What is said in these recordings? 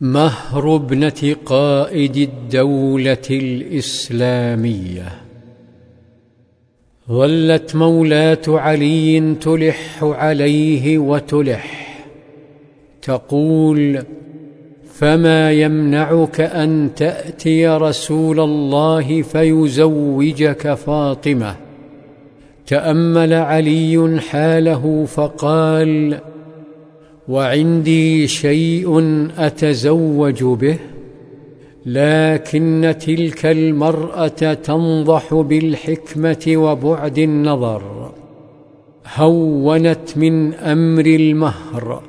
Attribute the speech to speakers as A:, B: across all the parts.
A: مهر ابنة قائد الدولة الإسلامية. ظلت مولاة علي تلح عليه وتلح. تقول فما يمنعك أن تأتي رسول الله فيزوجك فاطمة؟ تأمل علي حاله فقال وعندي شيء أتزوج به لكن تلك المرأة تنضح بالحكمة وبعد النظر هونت من أمر المهر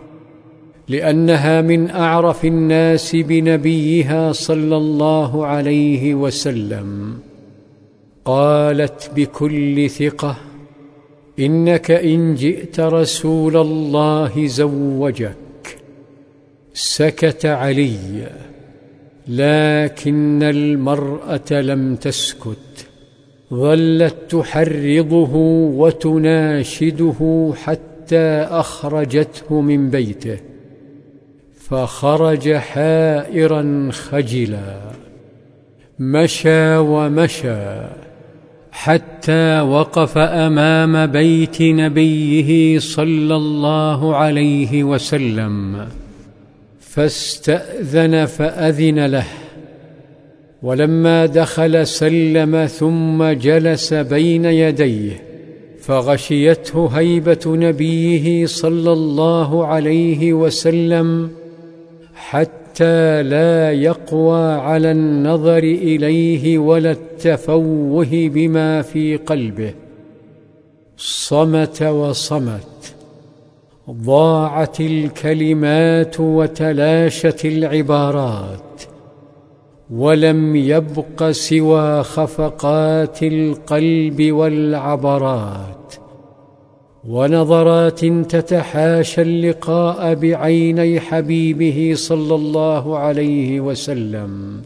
A: لأنها من أعرف الناس بنبيها صلى الله عليه وسلم قالت بكل ثقة إنك إن جئت رسول الله زوجك. سكت علي لكن المرأة لم تسكت. ظلت تحرضه وتناشده حتى أخرجته من بيته. فخرج حائرا خجلا. مشى ومشى حتى وقف أمام بيت نبيه صلى الله عليه وسلم فاستأذن فأذن له. ولما دخل سلم ثم جلس بين يديه فغشيته هيبة نبيه صلى الله عليه وسلم حتى حتى لا يقوى على النظر إليه ولا التفوه بما في قلبه. صمت وصمت ضاعت الكلمات وتلاشت العبارات ولم يبق سوى خفقات القلب والعبرات. ونظرات تتحاشى اللقاء بعيني حبيبه صلى الله عليه وسلم.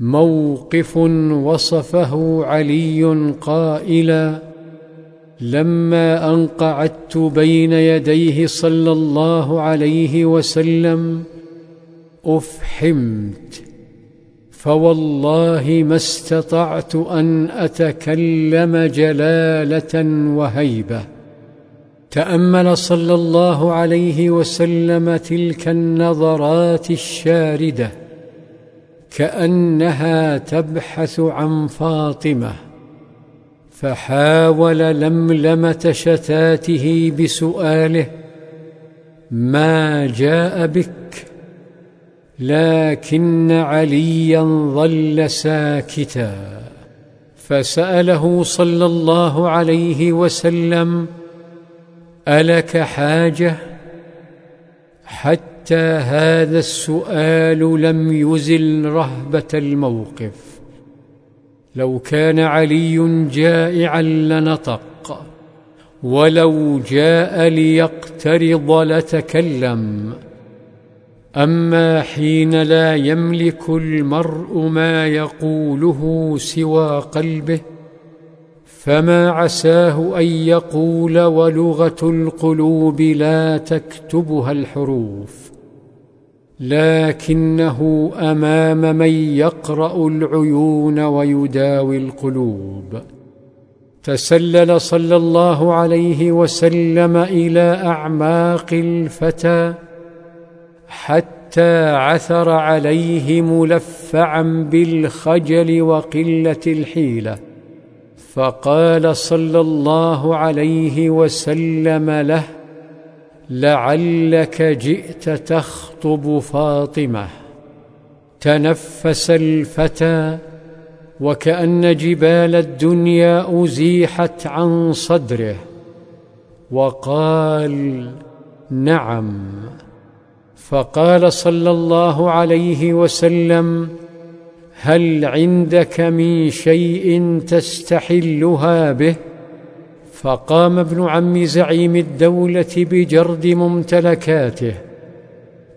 A: موقف وصفه علي قائلا لما ان قعدت بين يديه صلى الله عليه وسلم أفحمت فوالله ما استطعت أن أتكلم جلالة وهيبة. تأمل صلى الله عليه وسلم تلك النظرات الشاردة كأنها تبحث عن فاطمة فحاول لملمة شتاته بسؤاله ما جاء بك؟ لكن عليا ظل ساكتا فسأله صلى الله عليه وسلم ألك حاجة؟ حتى هذا السؤال لم يزل رهبة الموقف. لو كان علي جائعا لنطق ولو جاء ليقترض لتكلم. أما حين لا يملك المرء ما يقوله سوى قلبه فما عساه أن يقول ولغة القلوب لا تكتبها الحروف لكنه أمام من يقرأ العيون ويداوي القلوب. تسلل صلى الله عليه وسلم إلى أعماق الفتى حتى عثر عليه ملفعا بالخجل وقلة الحيلة. فقال صلى الله عليه وسلم له لعلك جئت تخطب فاطمة. تنفس الفتى وكأن جبال الدنيا أزيحت عن صدره. وقال نعم. فقال صلى الله عليه وسلم هل عندك من شيء تستحلها به؟ فقام ابن عم زعيم الدولة بجرد ممتلكاته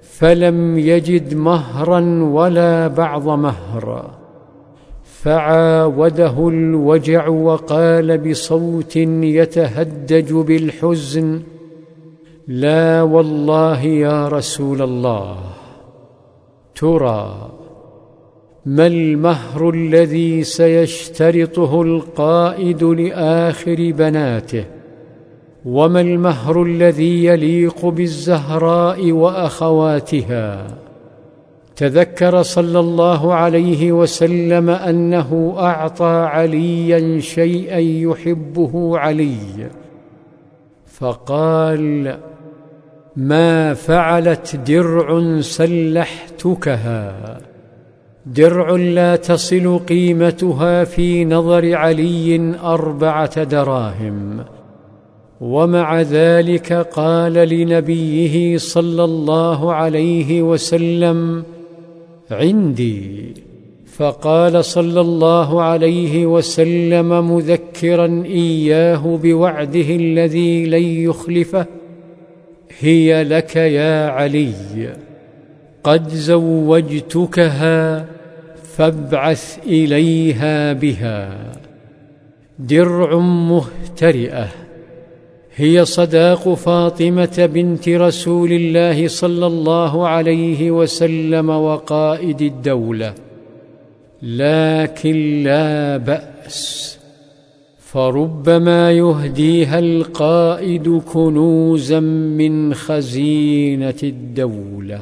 A: فلم يجد مهرا ولا بعض مهر. فعاوده الوجع وقال بصوت يتهدج بالحزن لا والله يا رسول الله. ترى ما المهر الذي سيشترطه القائد لآخر بناته وما المهر الذي يليق بالزهراء وأخواتها. تذكر صلى الله عليه وسلم أنه أعطى عليا شيئا يحبه علي فقال ما فعلت درع سلحتكها. درع لا تصل قيمتها في نظر علي أربعة دراهم. ومع ذلك قال لنبيه صلى الله عليه وسلم عندي. فقال صلى الله عليه وسلم مذكرا إياه بوعده الذي لن يخلفه هي لك يا علي. قد زوجتكها فابعث إليها بها. درع مهترئة. هي صداق فاطمة بنت رسول الله صلى الله عليه وسلم وقائد الدولة. لكن لا بأس. فربما يهديها القائد كنوزا من خزينه الدولة